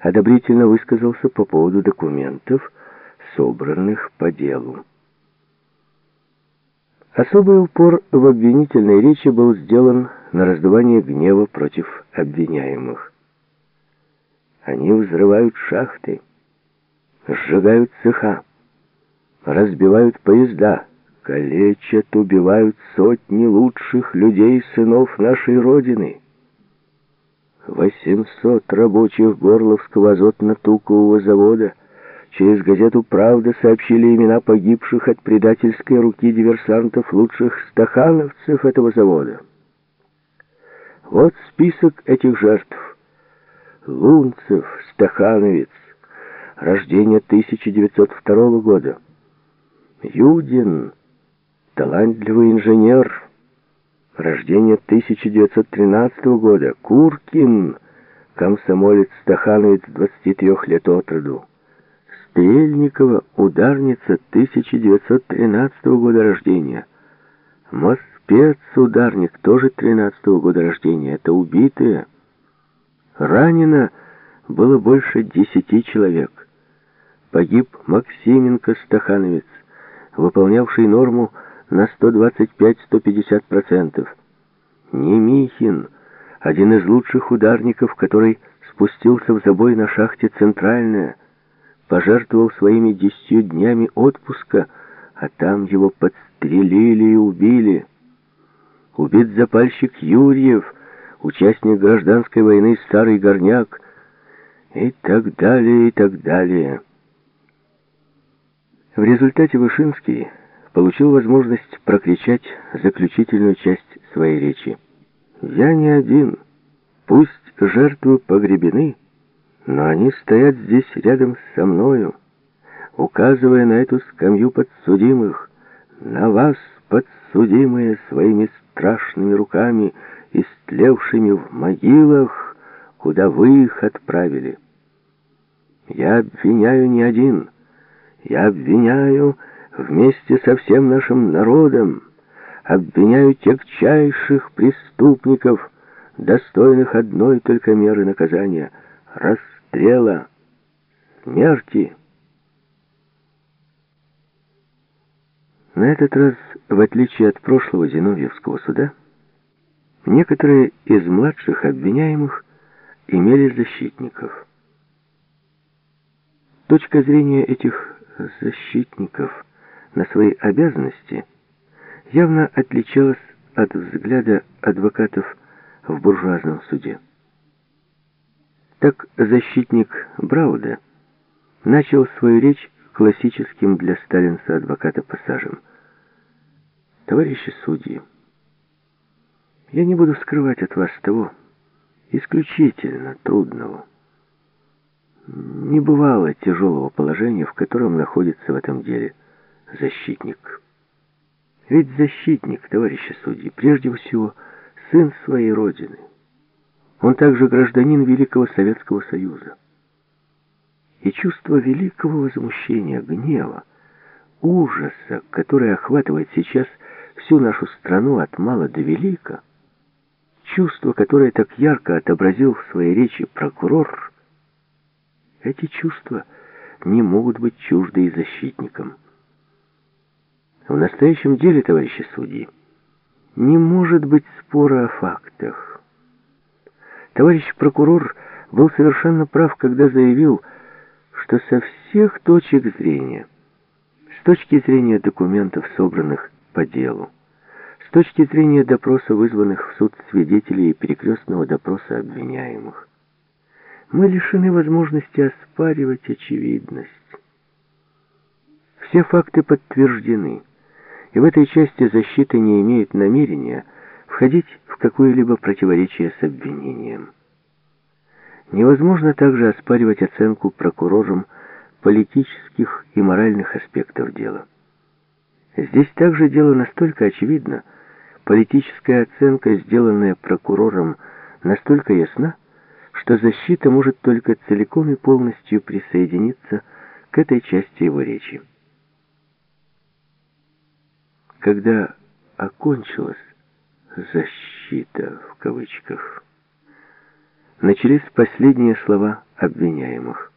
одобрительно высказался по поводу документов, собранных по делу. Особый упор в обвинительной речи был сделан на раздувание гнева против обвиняемых. Они взрывают шахты, сжигают цеха, разбивают поезда, калечат, убивают сотни лучших людей, сынов нашей Родины. 800 рабочих Горловского азотно-тукового завода через газету «Правда» сообщили имена погибших от предательской руки диверсантов лучших стахановцев этого завода. Вот список этих жертв. Лунцев, Стахановец, рождение 1902 года. Юдин, талантливый инженер, рождение 1913 года. Куркин, комсомолец Стахановец, 23 лет от роду. Стрельникова, ударница 1913 года рождения. Моспец, ударник, тоже 13 года рождения. Это убитые. Ранено было больше десяти человек. Погиб Максименко Стахановец, выполнявший норму на 125-150%. Немихин, один из лучших ударников, который спустился в забой на шахте «Центральная», пожертвовал своими десятью днями отпуска, а там его подстрелили и убили. Убит запальщик Юрьев, участник гражданской войны «Старый горняк», и так далее, и так далее. В результате Вышинский получил возможность прокричать заключительную часть своей речи. «Я не один. Пусть жертвы погребены, но они стоят здесь рядом со мною, указывая на эту скамью подсудимых, на вас, подсудимые, своими страшными руками, истлевшими в могилах, куда вы их отправили. Я обвиняю не один, я обвиняю вместе со всем нашим народом, обвиняю тягчайших преступников, достойных одной только меры наказания — расстрела, смерти. На этот раз, в отличие от прошлого Зиновьевского суда, некоторые из младших обвиняемых имели защитников. Точка зрения этих защитников на свои обязанности явно отличалась от взгляда адвокатов в буржуазном суде. Так защитник Брауда начал свою речь классическим для сталинца адвоката пассажем. «Товарищи судьи, я не буду скрывать от вас того исключительно трудного, не бывало тяжелого положения, в котором находится в этом деле защитник. Ведь защитник, товарищи судьи, прежде всего, сын своей Родины. Он также гражданин Великого Советского Союза. И чувство великого возмущения, гнева, ужаса, которое охватывает сейчас всю нашу страну от мала до велика, чувство, которое так ярко отобразил в своей речи прокурор, эти чувства не могут быть чужды и защитникам. В настоящем деле, товарищи судьи, не может быть спора о фактах. Товарищ прокурор был совершенно прав, когда заявил, что со всех точек зрения, с точки зрения документов, собранных по делу, с точки зрения допроса вызванных в суд свидетелей и перекрестного допроса обвиняемых, мы лишены возможности оспаривать очевидность. Все факты подтверждены, и в этой части защита не имеет намерения входить в какое-либо противоречие с обвинением. Невозможно также оспаривать оценку прокурором политических и моральных аспектов дела. Здесь также дело настолько очевидно, политическая оценка, сделанная прокурором, настолько ясна, что защита может только целиком и полностью присоединиться к этой части его речи. Когда окончилась «защита» в кавычках, начались последние слова обвиняемых.